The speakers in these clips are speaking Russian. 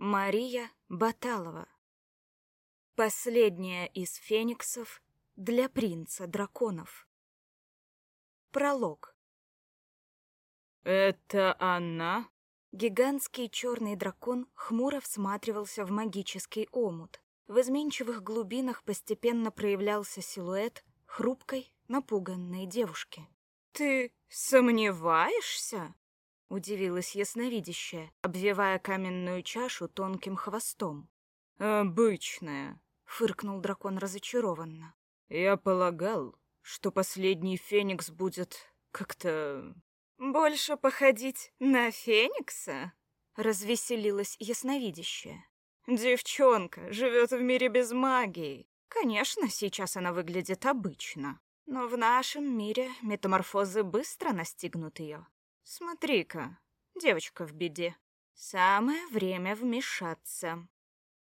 Мария Баталова. Последняя из фениксов для принца драконов. Пролог. «Это она?» Гигантский черный дракон хмуро всматривался в магический омут. В изменчивых глубинах постепенно проявлялся силуэт хрупкой, напуганной девушки. «Ты сомневаешься?» — удивилась ясновидящая, обвивая каменную чашу тонким хвостом. «Обычная», — фыркнул дракон разочарованно. «Я полагал, что последний феникс будет как-то «Больше походить на Феникса?» — развеселилась ясновидящая. «Девчонка живет в мире без магии. Конечно, сейчас она выглядит обычно, но в нашем мире метаморфозы быстро настигнут ее. Смотри-ка, девочка в беде. Самое время вмешаться».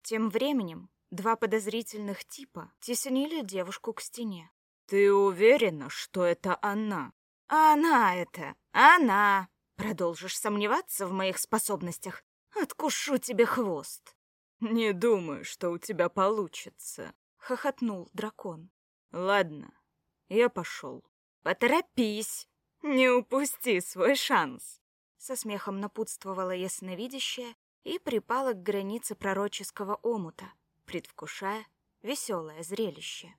Тем временем два подозрительных типа теснили девушку к стене. «Ты уверена, что это она?» «Она это! Она! Продолжишь сомневаться в моих способностях? Откушу тебе хвост!» «Не думаю, что у тебя получится», — хохотнул дракон. «Ладно, я пошел». «Поторопись! Не упусти свой шанс!» Со смехом напутствовала ясновидящая и припала к границе пророческого омута, предвкушая веселое зрелище.